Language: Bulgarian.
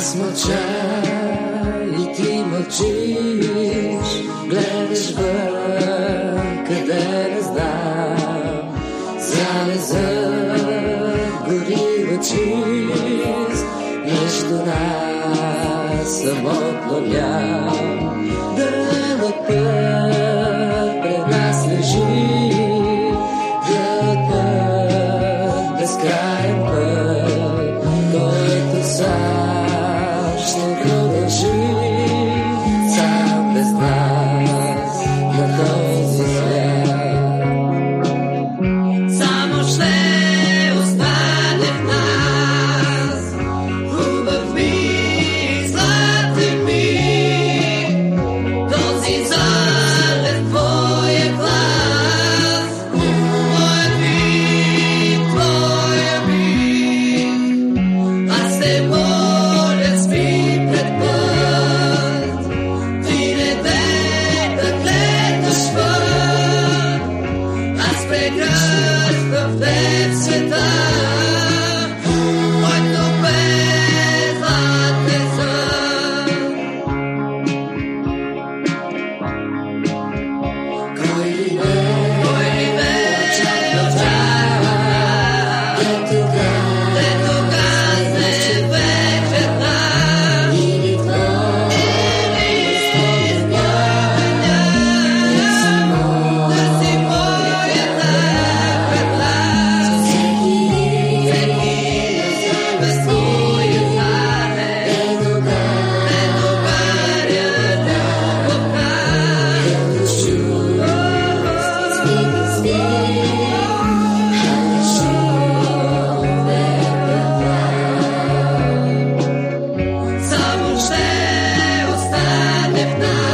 Аз мълча и ти мълчиш, гледаш къде не знам. Залеза гори чист, между нас самотно ням. Дълъг път пред нас лежи, Because the feds if not.